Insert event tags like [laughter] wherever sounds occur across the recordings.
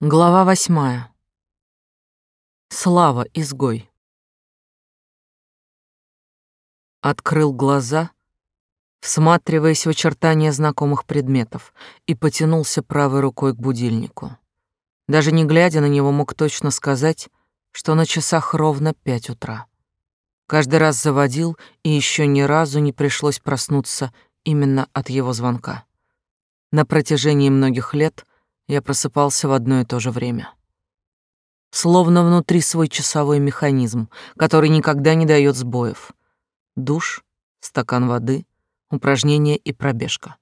Глава восьмая. Слава изгой. Открыл глаза, всматриваясь в очертания знакомых предметов, и потянулся правой рукой к будильнику. Даже не глядя на него, мог точно сказать, что на часах ровно пять утра. Каждый раз заводил, и еще ни разу не пришлось проснуться именно от его звонка. На протяжении многих лет — я просыпался в одно и то же время. Словно внутри свой часовой механизм, который никогда не дает сбоев. Душ, стакан воды, упражнения и пробежка.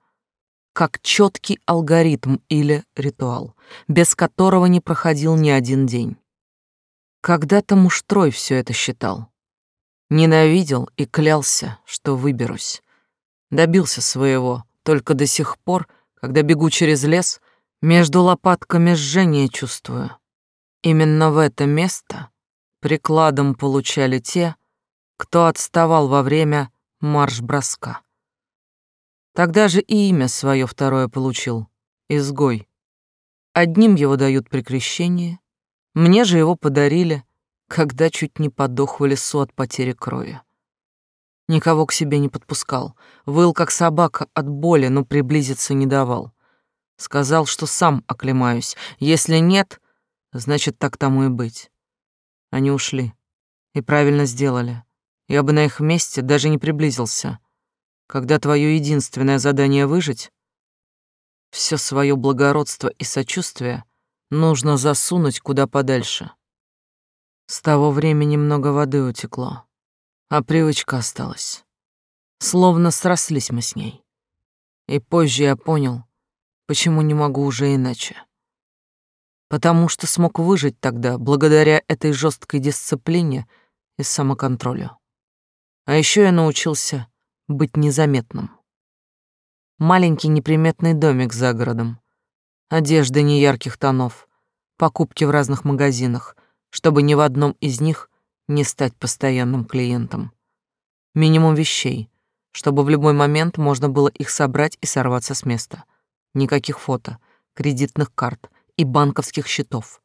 Как четкий алгоритм или ритуал, без которого не проходил ни один день. Когда-то муштрой все это считал. Ненавидел и клялся, что выберусь. Добился своего, только до сих пор, когда бегу через лес, между лопатками жжение чувствую. Именно в это место прикладом получали те, кто отставал во время марш-броска. Тогда же и имя свое второе получил — изгой. Одним его дают при крещении, мне же его подарили, когда чуть не подох в лесу от потери крови. Никого к себе не подпускал, выл как собака от боли, но приблизиться не давал. Сказал, что сам оклемаюсь. Если нет, значит, так тому и быть. Они ушли. И правильно сделали. Я бы на их месте даже не приблизился. Когда твое единственное задание выжить, все свое благородство и сочувствие нужно засунуть куда подальше. С того времени много воды утекло, а привычка осталась. Словно срослись мы с ней. И позже я понял, Почему не могу уже иначе? Потому что смог выжить тогда благодаря этой жесткой дисциплине и самоконтролю. А еще я научился быть незаметным. Маленький неприметный домик за городом, одежда неярких тонов, покупки в разных магазинах, чтобы ни в одном из них не стать постоянным клиентом. Минимум вещей, чтобы в любой момент можно было их собрать и сорваться с места — Никаких фото, кредитных карт и банковских счетов.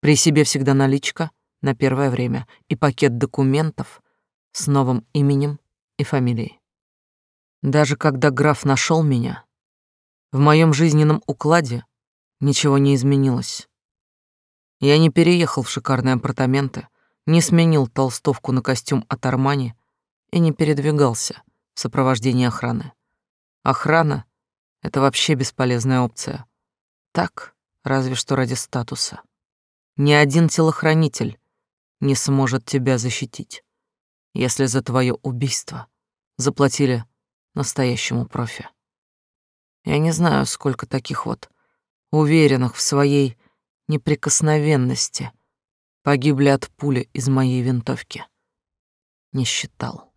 При себе всегда наличка на первое время и пакет документов с новым именем и фамилией. Даже когда граф нашел меня, в моем жизненном укладе ничего не изменилось. Я не переехал в шикарные апартаменты, не сменил толстовку на костюм от Армани и не передвигался в сопровождении охраны. Охрана это вообще бесполезная опция. Так, разве что ради статуса. Ни один телохранитель не сможет тебя защитить, если за твое убийство заплатили настоящему профи. Я не знаю, сколько таких вот уверенных в своей неприкосновенности погибли от пули из моей винтовки. Не считал.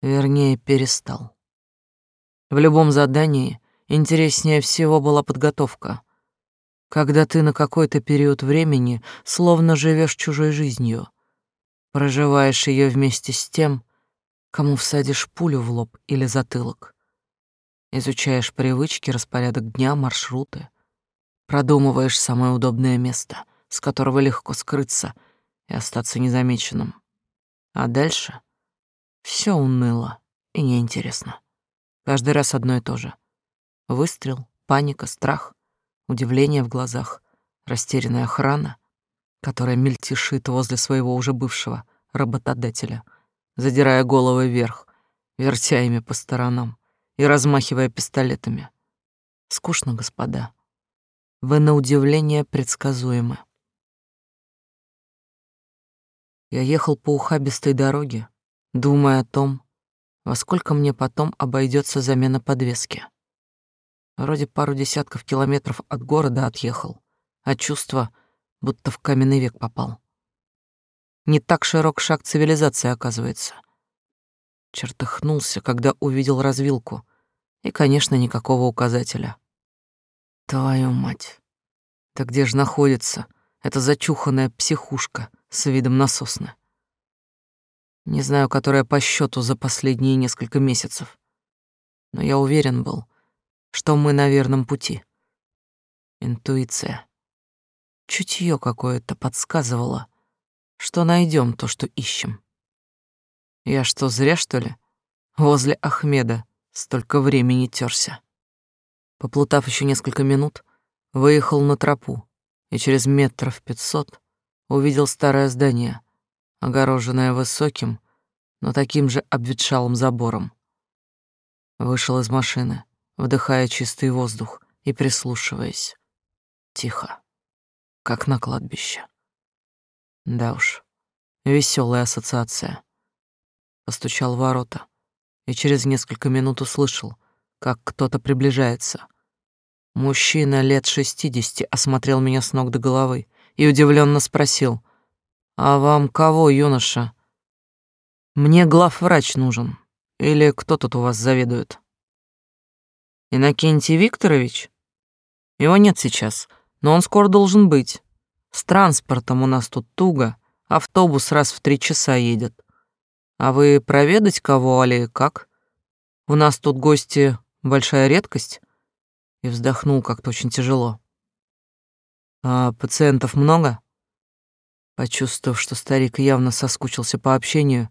Вернее, перестал. В любом задании интереснее всего была подготовка. Когда ты на какой-то период времени словно живешь чужой жизнью, проживаешь ее вместе с тем, кому всадишь пулю в лоб или затылок. Изучаешь привычки, распорядок дня, маршруты. Продумываешь самое удобное место, с которого легко скрыться и остаться незамеченным. А дальше все уныло и неинтересно. Каждый раз одно и то же. Выстрел, паника, страх, удивление в глазах, растерянная охрана, которая мельтешит возле своего уже бывшего работодателя, задирая головы вверх, вертя ими по сторонам и размахивая пистолетами. Скучно, господа. Вы на удивление предсказуемы. Я ехал по ухабистой дороге, думая о том, во сколько мне потом обойдется замена подвески. Вроде пару десятков километров от города отъехал, а чувство, будто в каменный век попал. Не так широк шаг цивилизации, оказывается. Чертыхнулся, когда увидел развилку, и, конечно, никакого указателя. Твою мать! Так где же находится эта зачуханная психушка с видом насосны? Не знаю, которая по счету за последние несколько месяцев. Но я уверен был, что мы на верном пути. Интуиция, чутье какое-то подсказывало, что найдем то, что ищем. Я что, зря, что ли, возле Ахмеда столько времени терся? Поплутав еще несколько минут, выехал на тропу и через метров пятьсот увидел старое здание, огороженное высоким, но таким же обветшалым забором. Вышел из машины, вдыхая чистый воздух и прислушиваясь. Тихо, как на кладбище. Да уж, веселая ассоциация. Постучал в ворота и через несколько минут услышал, как кто-то приближается. Мужчина лет шестидесяти осмотрел меня с ног до головы и удивленно спросил, «А вам кого, юноша?» «Мне главврач нужен. Или кто тут у вас заведует?» «Иннокентий Викторович?» «Его нет сейчас, но он скоро должен быть. С транспортом у нас тут туго, автобус раз в три часа едет. А вы проведать кого, али как? У нас тут гости большая редкость» и вздохнул как-то очень тяжело. «А пациентов много?» Почувствовав, что старик явно соскучился по общению,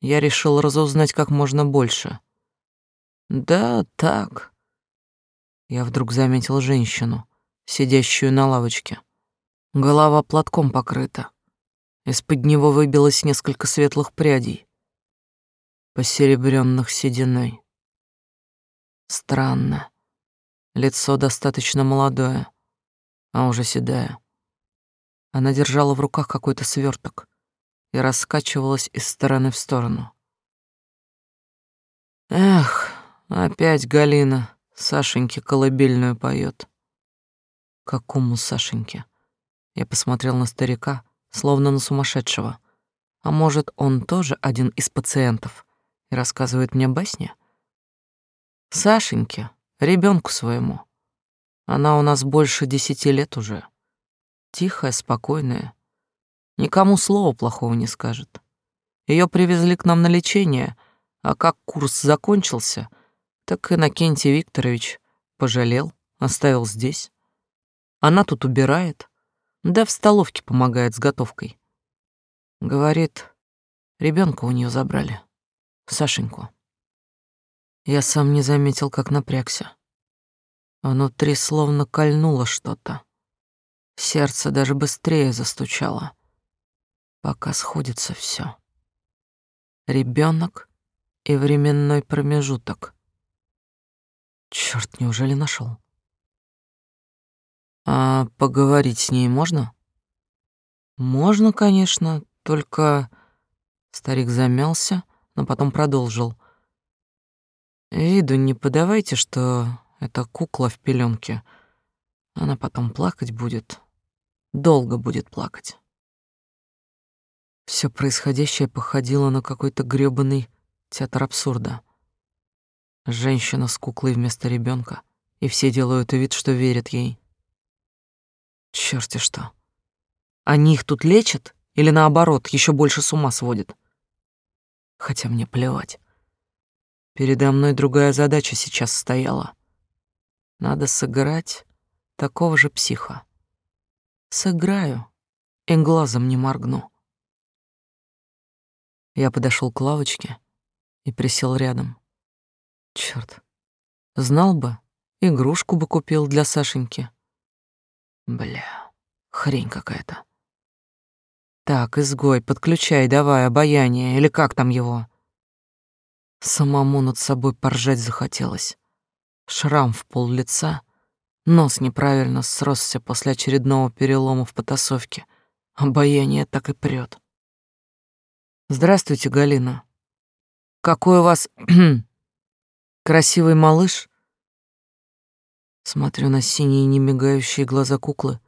я решил разузнать как можно больше. «Да, так». Я вдруг заметил женщину, сидящую на лавочке. Голова платком покрыта. Из-под него выбилось несколько светлых прядей, посеребрённых сединой. Странно. Лицо достаточно молодое, а уже седая. Она держала в руках какой-то сверток и раскачивалась из стороны в сторону. Эх, опять Галина Сашеньке колыбельную поет. Какому Сашеньке? Я посмотрел на старика, словно на сумасшедшего. А может, он тоже один из пациентов и рассказывает мне басни? Сашеньке, ребенку своему. Она у нас больше десяти лет уже. Тихая, спокойная. Никому слова плохого не скажет. Ее привезли к нам на лечение, а как курс закончился, так Иннокентий Викторович пожалел, оставил здесь. Она тут убирает, да в столовке помогает с готовкой. Говорит, ребенка у нее забрали, Сашеньку. Я сам не заметил, как напрягся. Внутри словно кольнуло что-то. Сердце даже быстрее застучало, пока сходится все. Ребенок и временной промежуток. Черт, неужели нашел? А поговорить с ней можно? Можно, конечно, только... Старик замялся, но потом продолжил. Виду не подавайте, что это кукла в пеленке. Она потом плакать будет. Долго будет плакать. Все происходящее походило на какой-то грёбаный театр абсурда. Женщина с куклой вместо ребенка, и все делают вид, что верят ей. Чёрти что. Они их тут лечат или наоборот, еще больше с ума сводят? Хотя мне плевать. Передо мной другая задача сейчас стояла. Надо сыграть такого же психа. Сыграю и глазом не моргну. Я подошел к лавочке и присел рядом. Черт, знал бы, игрушку бы купил для Сашеньки. Бля, хрень какая-то. Так, изгой, подключай давай обаяние, или как там его. Самому над собой поржать захотелось. Шрам в пол лица, нос неправильно сросся после очередного перелома в потасовке. Обаяние так и прёт. Здравствуйте, Галина. Какой у вас [clears throat] красивый малыш. Смотрю на синие немигающие глаза куклы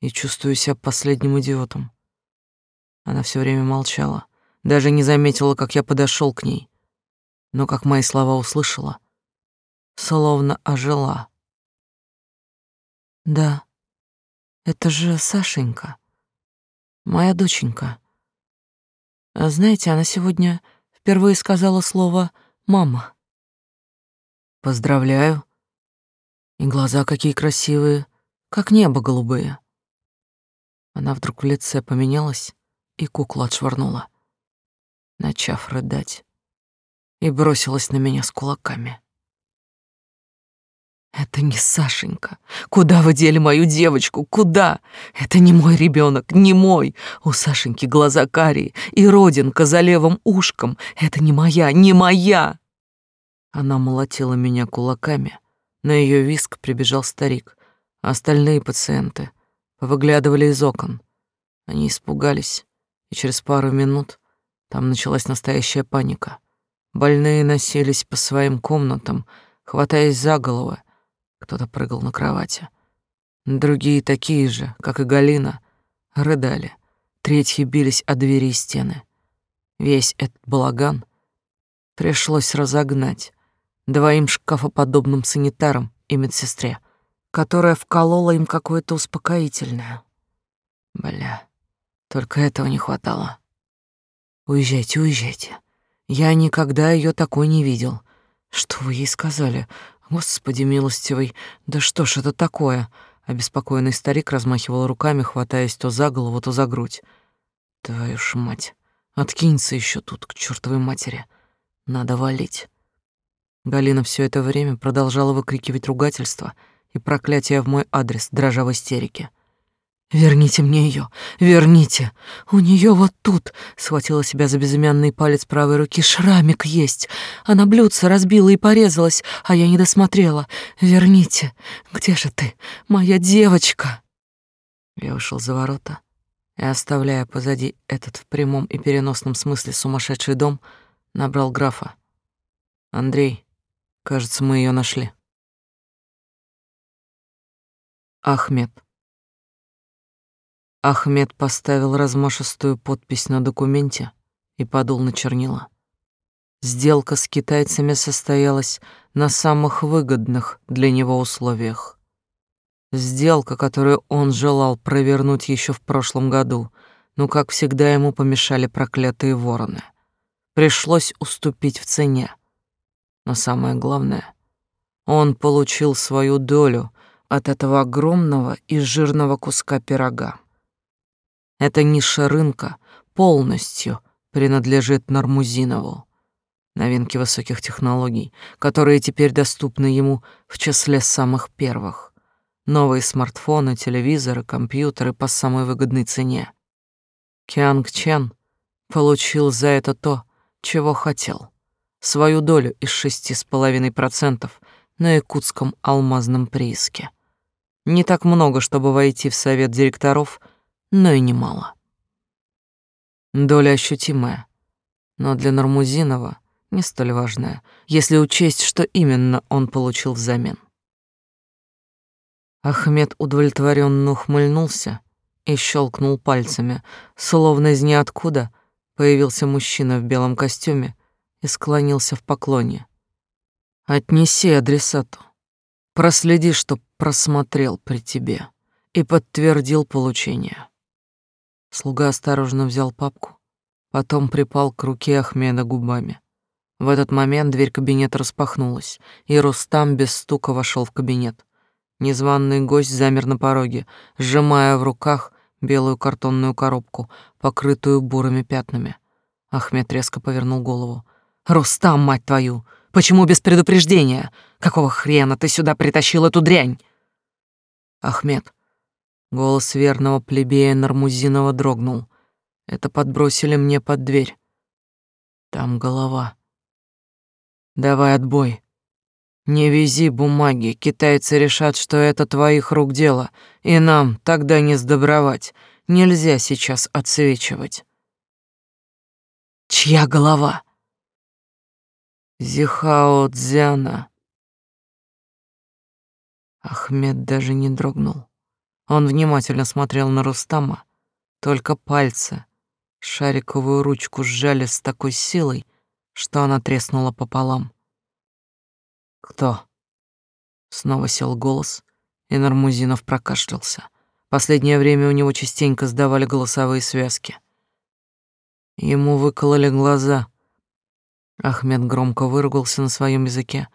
и чувствую себя последним идиотом. Она все время молчала, даже не заметила, как я подошел к ней но как мои слова услышала, словно ожила. Да, это же Сашенька, моя доченька. А знаете, она сегодня впервые сказала слово «мама». Поздравляю. И глаза какие красивые, как небо голубые. Она вдруг в лице поменялась и куклу отшвырнула, начав рыдать, и бросилась на меня с кулаками. Это не Сашенька. Куда вы дели мою девочку? Куда? Это не мой ребенок, не мой. У Сашеньки глаза карие и родинка за левым ушком. Это не моя, не моя. Она молотила меня кулаками. На ее виск прибежал старик. Остальные пациенты выглядывали из окон. Они испугались, и через пару минут там началась настоящая паника. Больные носились по своим комнатам, хватаясь за головы, кто-то прыгал на кровати. Другие такие же, как и Галина, рыдали. Третьи бились о двери и стены. Весь этот балаган пришлось разогнать двоим шкафоподобным санитарам и медсестре, которая вколола им какое-то успокоительное. Бля, только этого не хватало. Уезжайте, уезжайте. Я никогда ее такой не видел. Что вы ей сказали? Господи милостивый, да что ж это такое? Обеспокоенный старик размахивал руками, хватаясь то за голову, то за грудь. Твою ж мать, откинься еще тут, к чертовой матери. Надо валить. Галина все это время продолжала выкрикивать ругательства и проклятия в мой адрес, дрожа в истерике. Верните мне ее, верните. У нее вот тут, схватила себя за безымянный палец правой руки, шрамик есть. Она блюдце разбила и порезалась, а я не досмотрела. Верните. Где же ты, моя девочка? Я вышел за ворота и, оставляя позади этот в прямом и переносном смысле сумасшедший дом, набрал графа. Андрей, кажется, мы ее нашли. Ахмед. Ахмед поставил размашистую подпись на документе и подул на чернила. Сделка с китайцами состоялась на самых выгодных для него условиях. Сделка, которую он желал провернуть еще в прошлом году, но, как всегда, ему помешали проклятые вороны. Пришлось уступить в цене. Но самое главное, он получил свою долю от этого огромного и жирного куска пирога. Эта ниша рынка полностью принадлежит Нармузинову. Новинки высоких технологий, которые теперь доступны ему в числе самых первых. Новые смартфоны, телевизоры, компьютеры по самой выгодной цене. Кианг Чен получил за это то, чего хотел. Свою долю из шести с половиной процентов на якутском алмазном прииске. Не так много, чтобы войти в совет директоров — но и немало. Доля ощутимая, но для Нормузинова не столь важная, если учесть, что именно он получил взамен. Ахмед удовлетворенно ухмыльнулся и щелкнул пальцами, словно из ниоткуда появился мужчина в белом костюме и склонился в поклоне. «Отнеси адресату. Проследи, чтоб просмотрел при тебе и подтвердил получение». Слуга осторожно взял папку, потом припал к руке Ахмеда губами. В этот момент дверь кабинета распахнулась, и Рустам без стука вошел в кабинет. Незваный гость замер на пороге, сжимая в руках белую картонную коробку, покрытую бурыми пятнами. Ахмед резко повернул голову. «Рустам, мать твою! Почему без предупреждения? Какого хрена ты сюда притащил эту дрянь?» «Ахмед, Голос верного плебея Нармузинова дрогнул. Это подбросили мне под дверь. Там голова. Давай отбой. Не вези бумаги, китайцы решат, что это твоих рук дело, и нам тогда не сдобровать. Нельзя сейчас отсвечивать. Чья голова? Зихао Цзяна. Ахмед даже не дрогнул. Он внимательно смотрел на Рустама, только пальцы шариковую ручку сжали с такой силой, что она треснула пополам. «Кто?» Снова сел голос, и Нармузинов прокашлялся. Последнее время у него частенько сдавали голосовые связки. Ему выкололи глаза. Ахмед громко выругался на своем языке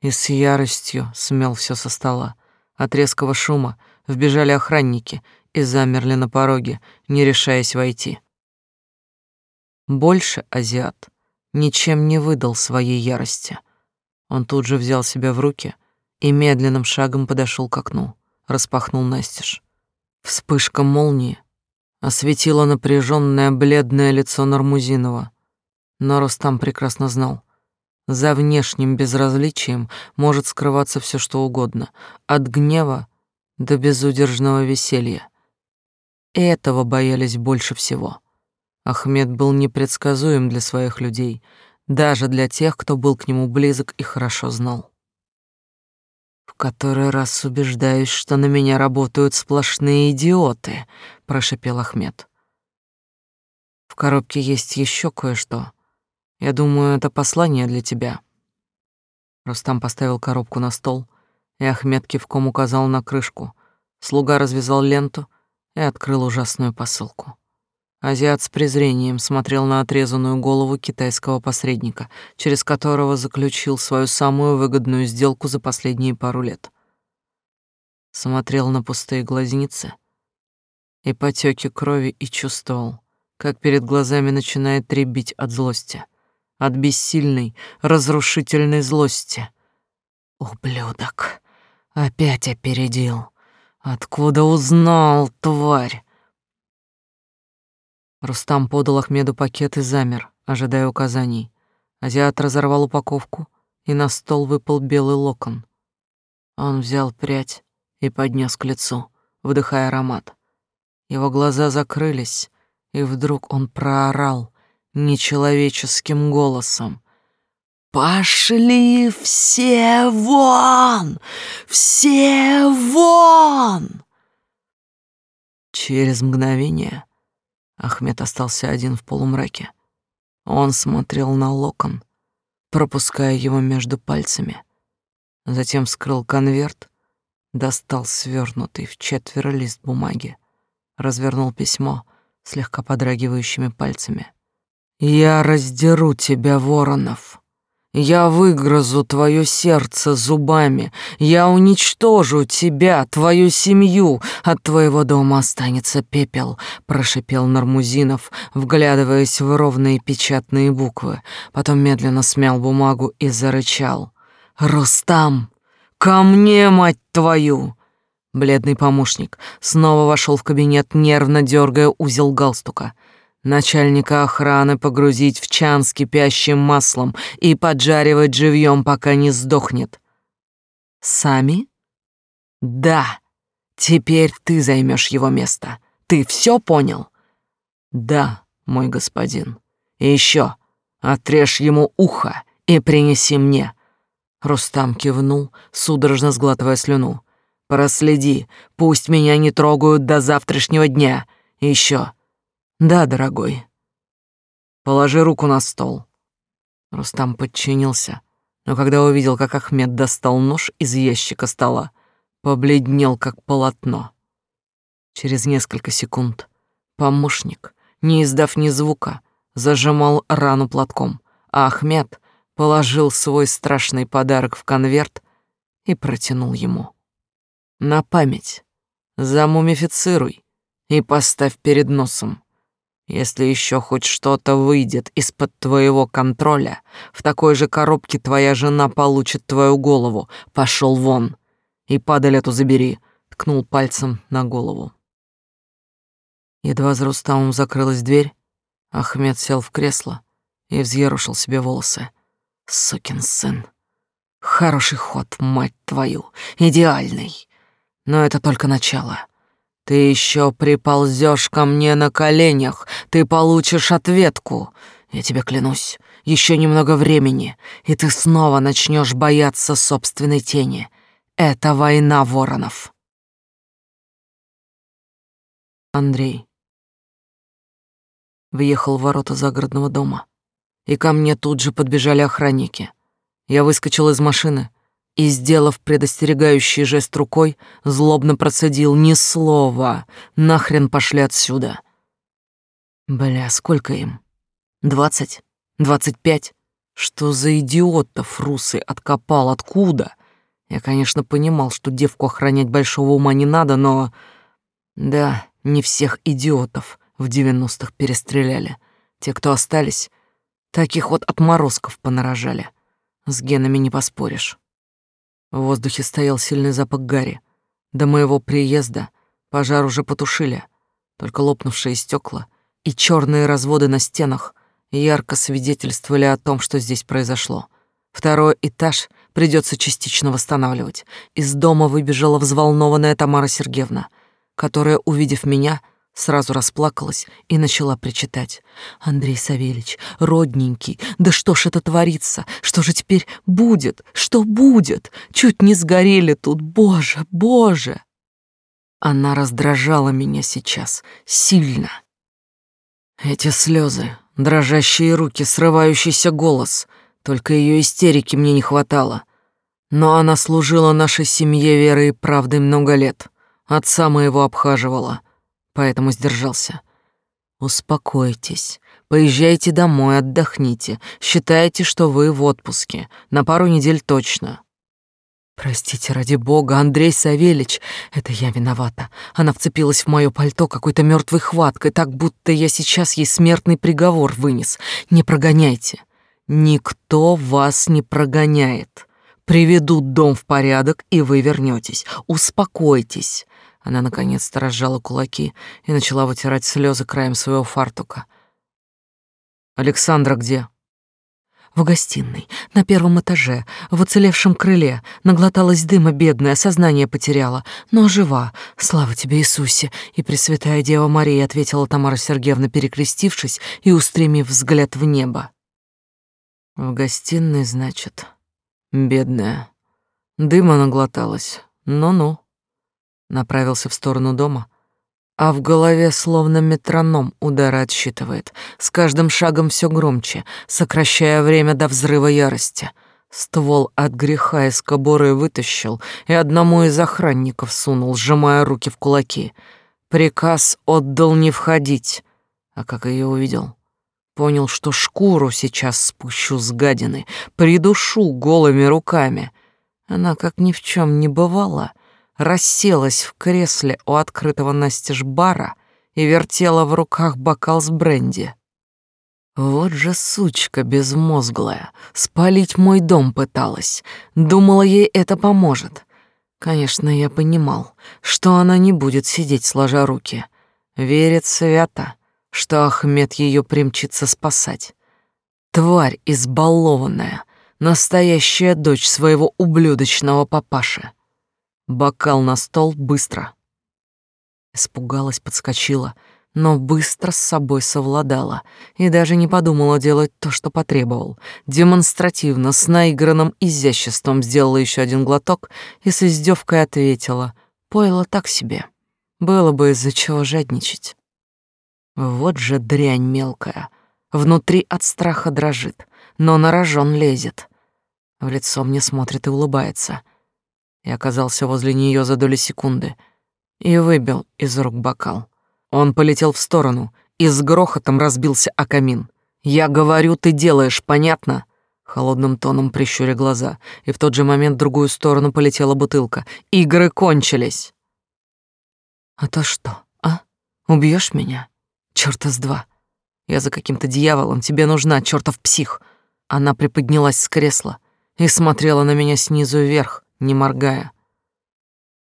и с яростью смел все со стола. От резкого шума вбежали охранники и замерли на пороге, не решаясь войти. Больше азиат ничем не выдал своей ярости. Он тут же взял себя в руки и медленным шагом подошел к окну, распахнул настежь. Вспышка молнии осветила напряженное бледное лицо Нормузинова, но Рустам прекрасно знал, за внешним безразличием может скрываться все что угодно, от гнева до безудержного веселья. Этого боялись больше всего. Ахмед был непредсказуем для своих людей, даже для тех, кто был к нему близок и хорошо знал. «В который раз убеждаюсь, что на меня работают сплошные идиоты», — прошепел Ахмед. «В коробке есть еще кое-что. Я думаю, это послание для тебя». Рустам поставил коробку на стол, и Ахмед кивком указал на крышку. Слуга развязал ленту и открыл ужасную посылку. Азиат с презрением смотрел на отрезанную голову китайского посредника, через которого заключил свою самую выгодную сделку за последние пару лет. Смотрел на пустые глазницы и потеки крови и чувствовал, как перед глазами начинает требить от злости, от бессильной, разрушительной злости. «Ублюдок! Опять опередил! Откуда узнал, тварь?» Рустам подал Ахмеду пакет и замер, ожидая указаний. Азиат разорвал упаковку, и на стол выпал белый локон. Он взял прядь и поднес к лицу, вдыхая аромат. Его глаза закрылись, и вдруг он проорал нечеловеческим голосом. «Пошли все вон! Все вон!» Через мгновение Ахмед остался один в полумраке. Он смотрел на локон, пропуская его между пальцами. Затем вскрыл конверт, достал свернутый в четверо лист бумаги, развернул письмо слегка подрагивающими пальцами. «Я раздеру тебя, Воронов!» Я выгрызу твое сердце зубами, я уничтожу тебя, твою семью, от твоего дома останется пепел, прошипел Нармузинов, вглядываясь в ровные печатные буквы, потом медленно смял бумагу и зарычал: "Рустам, ко мне, мать твою!" Бледный помощник снова вошел в кабинет, нервно дергая узел галстука начальника охраны погрузить в чан с кипящим маслом и поджаривать живьем, пока не сдохнет. Сами? Да. Теперь ты займешь его место. Ты все понял? Да, мой господин. И еще отрежь ему ухо и принеси мне. Рустам кивнул, судорожно сглатывая слюну. Проследи, пусть меня не трогают до завтрашнего дня. Еще да, дорогой. Положи руку на стол. Рустам подчинился, но когда увидел, как Ахмед достал нож из ящика стола, побледнел как полотно. Через несколько секунд помощник, не издав ни звука, зажимал рану платком, а Ахмед положил свой страшный подарок в конверт и протянул ему. На память замумифицируй и поставь перед носом. Если еще хоть что-то выйдет из-под твоего контроля, в такой же коробке твоя жена получит твою голову. Пошел вон. И падаль эту забери, ткнул пальцем на голову. Едва за Рустамом закрылась дверь, Ахмед сел в кресло и взъерушил себе волосы. Сукин сын. Хороший ход, мать твою, идеальный. Но это только начало. Ты еще приползешь ко мне на коленях, ты получишь ответку. Я тебе клянусь, еще немного времени, и ты снова начнешь бояться собственной тени. Это война воронов. Андрей въехал в ворота загородного дома, и ко мне тут же подбежали охранники. Я выскочил из машины — и, сделав предостерегающий жест рукой, злобно процедил ни слова, нахрен пошли отсюда. Бля, сколько им? Двадцать? Двадцать пять? Что за идиотов русы откопал? Откуда? Я, конечно, понимал, что девку охранять большого ума не надо, но... Да, не всех идиотов в девяностых перестреляли. Те, кто остались, таких вот отморозков понарожали. С генами не поспоришь. В воздухе стоял сильный запах гари. До моего приезда пожар уже потушили, только лопнувшие стекла и черные разводы на стенах ярко свидетельствовали о том, что здесь произошло. Второй этаж придется частично восстанавливать. Из дома выбежала взволнованная Тамара Сергеевна, которая, увидев меня, сразу расплакалась и начала причитать. «Андрей Савельич, родненький, да что ж это творится? Что же теперь будет? Что будет? Чуть не сгорели тут, боже, боже!» Она раздражала меня сейчас сильно. Эти слезы, дрожащие руки, срывающийся голос. Только ее истерики мне не хватало. Но она служила нашей семье верой и правдой много лет. Отца моего обхаживала, поэтому сдержался. Успокойтесь, поезжайте домой, отдохните. Считайте, что вы в отпуске. На пару недель точно. Простите, ради бога, Андрей Савельич, это я виновата. Она вцепилась в мое пальто какой-то мертвой хваткой, так будто я сейчас ей смертный приговор вынес. Не прогоняйте. Никто вас не прогоняет. Приведут дом в порядок, и вы вернетесь. Успокойтесь. Она наконец-то разжала кулаки и начала вытирать слезы краем своего фартука. Александра где? в гостиной, на первом этаже, в уцелевшем крыле, наглоталась дыма бедная, сознание потеряла, но жива. Слава тебе, Иисусе!» И Пресвятая Дева Мария ответила Тамара Сергеевна, перекрестившись и устремив взгляд в небо. «В гостиной, значит, бедная. Дыма наглоталась. Ну-ну». Направился в сторону дома, а в голове словно метроном удары отсчитывает, с каждым шагом все громче, сокращая время до взрыва ярости. Ствол от греха из кобуры вытащил и одному из охранников сунул, сжимая руки в кулаки. Приказ отдал не входить. А как ее увидел? Понял, что шкуру сейчас спущу с гадины, придушу голыми руками. Она, как ни в чем не бывало, — расселась в кресле у открытого настежь бара и вертела в руках бокал с бренди. Вот же сучка безмозглая, спалить мой дом пыталась. Думала, ей это поможет. Конечно, я понимал, что она не будет сидеть сложа руки. Верит свято, что Ахмед ее примчится спасать. Тварь избалованная, настоящая дочь своего ублюдочного папаши. Бокал на стол быстро. Испугалась, подскочила, но быстро с собой совладала и даже не подумала делать то, что потребовал. Демонстративно, с наигранным изяществом сделала еще один глоток и с издевкой ответила. Пойло так себе. Было бы из-за чего жадничать. Вот же дрянь мелкая. Внутри от страха дрожит, но на рожон лезет. В лицо мне смотрит и улыбается — и оказался возле нее за доли секунды и выбил из рук бокал. Он полетел в сторону и с грохотом разбился о камин. «Я говорю, ты делаешь, понятно?» Холодным тоном прищуря глаза, и в тот же момент в другую сторону полетела бутылка. «Игры кончились!» «А то что, а? Убьешь меня? Чёрта с два! Я за каким-то дьяволом, тебе нужна, чёртов псих!» Она приподнялась с кресла и смотрела на меня снизу вверх, не моргая.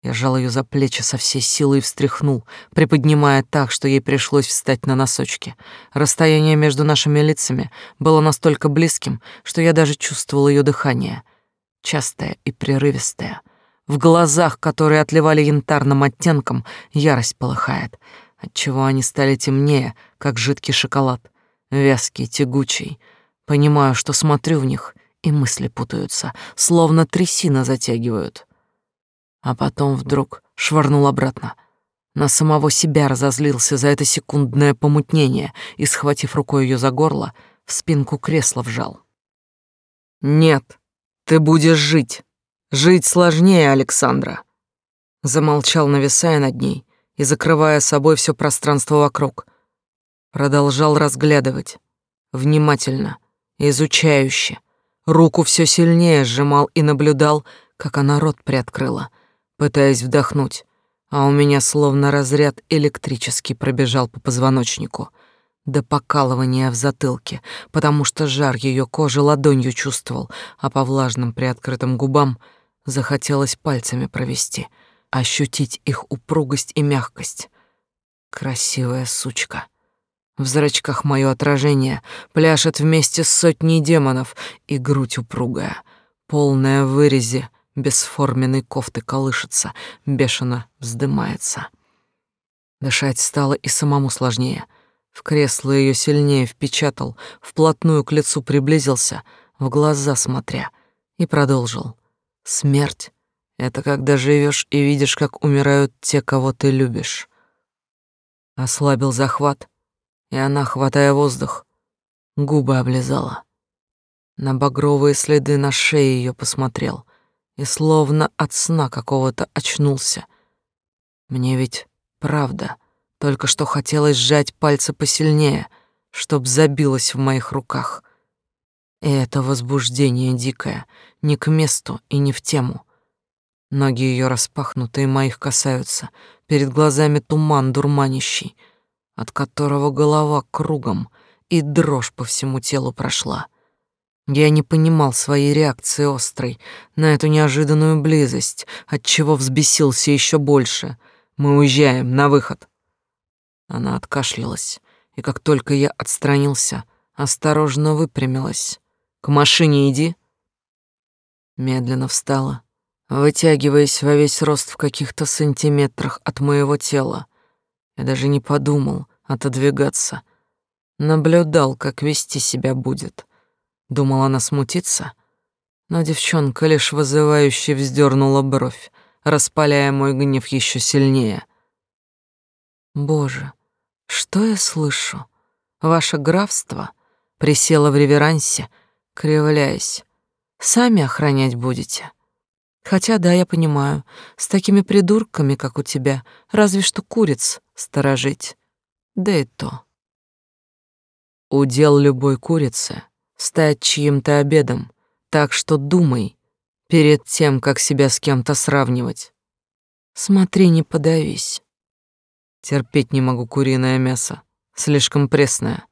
Я сжал ее за плечи со всей силой и встряхнул, приподнимая так, что ей пришлось встать на носочки. Расстояние между нашими лицами было настолько близким, что я даже чувствовал ее дыхание, частое и прерывистое. В глазах, которые отливали янтарным оттенком, ярость полыхает, отчего они стали темнее, как жидкий шоколад, вязкий, тягучий. Понимаю, что смотрю в них и мысли путаются, словно трясина затягивают. А потом вдруг швырнул обратно. На самого себя разозлился за это секундное помутнение и, схватив рукой ее за горло, в спинку кресла вжал. «Нет, ты будешь жить. Жить сложнее, Александра». Замолчал, нависая над ней и закрывая собой все пространство вокруг. Продолжал разглядывать, внимательно, изучающе, Руку все сильнее сжимал и наблюдал, как она рот приоткрыла, пытаясь вдохнуть, а у меня словно разряд электрический пробежал по позвоночнику до покалывания в затылке, потому что жар ее кожи ладонью чувствовал, а по влажным приоткрытым губам захотелось пальцами провести, ощутить их упругость и мягкость. Красивая сучка. В зрачках мое отражение пляшет вместе с сотней демонов, и грудь упругая, полная в вырезе, бесформенной кофты колышется, бешено вздымается. Дышать стало и самому сложнее. В кресло ее сильнее впечатал, вплотную к лицу приблизился, в глаза смотря, и продолжил. Смерть — это когда живешь и видишь, как умирают те, кого ты любишь. Ослабил захват, и она, хватая воздух, губы облизала. На багровые следы на шее ее посмотрел и словно от сна какого-то очнулся. Мне ведь правда, только что хотелось сжать пальцы посильнее, чтоб забилось в моих руках. И это возбуждение дикое, не к месту и не в тему. Ноги ее распахнутые моих касаются, перед глазами туман дурманящий — от которого голова кругом и дрожь по всему телу прошла. Я не понимал своей реакции острой на эту неожиданную близость, от чего взбесился еще больше. Мы уезжаем на выход. Она откашлялась, и как только я отстранился, осторожно выпрямилась. К машине иди. Медленно встала, вытягиваясь во весь рост в каких-то сантиметрах от моего тела. Я даже не подумал отодвигаться. Наблюдал, как вести себя будет. Думал, она смутится, но девчонка лишь вызывающе вздернула бровь, распаляя мой гнев еще сильнее. Боже, что я слышу? Ваше графство присело в реверансе, кривляясь. Сами охранять будете? Хотя, да, я понимаю, с такими придурками, как у тебя, разве что куриц сторожить. Да и то. Удел любой курицы — стать чьим-то обедом, так что думай перед тем, как себя с кем-то сравнивать. Смотри, не подавись. Терпеть не могу куриное мясо, слишком пресное.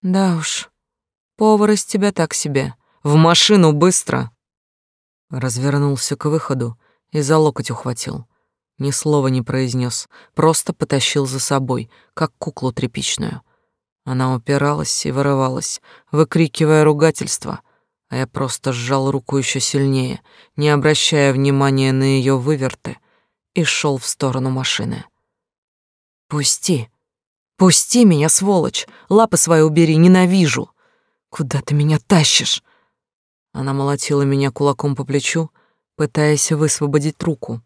Да уж, повар из тебя так себе. В машину быстро. Развернулся к выходу и за локоть ухватил. Ни слова не произнес, просто потащил за собой, как куклу тряпичную. Она упиралась и вырывалась, выкрикивая ругательства, а я просто сжал руку еще сильнее, не обращая внимания на ее выверты, и шел в сторону машины. «Пусти! Пусти меня, сволочь! Лапы свои убери, ненавижу! Куда ты меня тащишь?» Она молотила меня кулаком по плечу, пытаясь высвободить руку.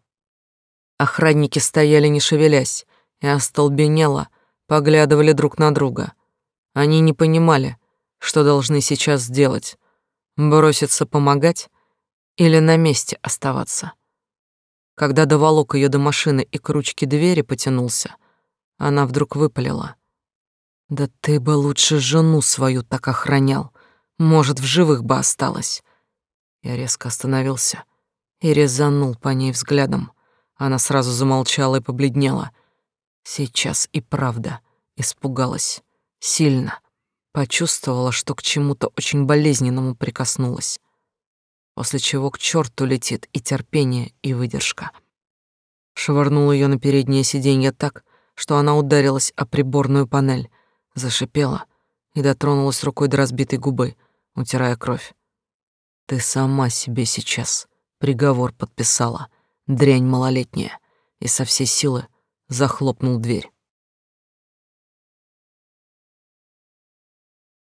Охранники стояли не шевелясь и остолбенело поглядывали друг на друга. Они не понимали, что должны сейчас сделать: броситься помогать или на месте оставаться. Когда доволок ее до машины и к ручке двери потянулся, она вдруг выпалила: "Да ты бы лучше жену свою так охранял. Может, в живых бы осталась. Я резко остановился и резанул по ней взглядом. Она сразу замолчала и побледнела. Сейчас и правда испугалась. Сильно. Почувствовала, что к чему-то очень болезненному прикоснулась. После чего к черту летит и терпение, и выдержка. Швырнула ее на переднее сиденье так, что она ударилась о приборную панель, зашипела и дотронулась рукой до разбитой губы утирая кровь. Ты сама себе сейчас приговор подписала, дрянь малолетняя, и со всей силы захлопнул дверь.